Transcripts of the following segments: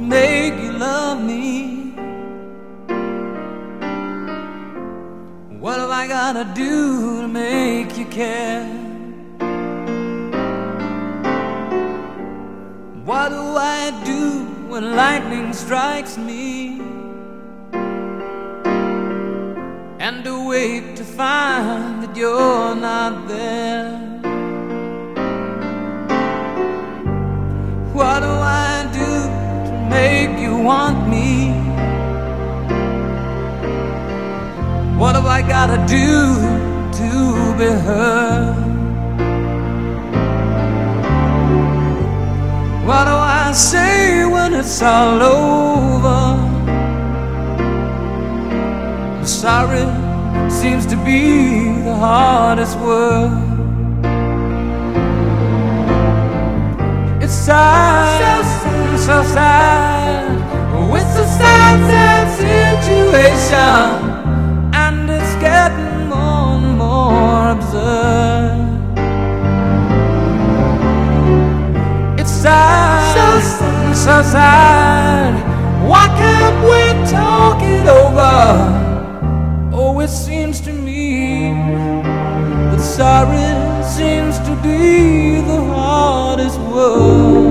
to make you love me? What have I gotta do to make you care? What do I do when lightning strikes me? And to wait to find that you're not there. Want me? What have I gotta do to be heard? What do I say when it's all over? Sorry seems to be the hardest word. It's sad, so, sad, so sad, so sad. Why can't we talk it over? Oh, it seems to me that sorry seems to be the hardest word.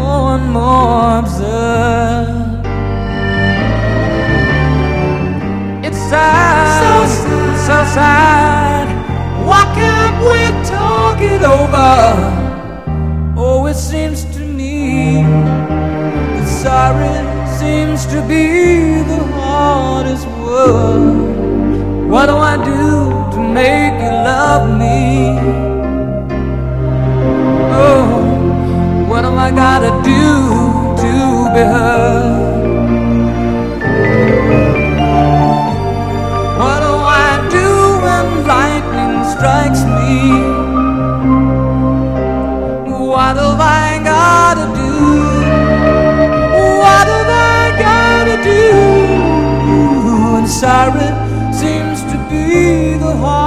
More more absurd. It's sad, so sad, so sad. Why can't we talk it over? Oh, it seems to me that sorry seems to be the hardest word. What do I do to make you love me? Sorry seems to be the hard.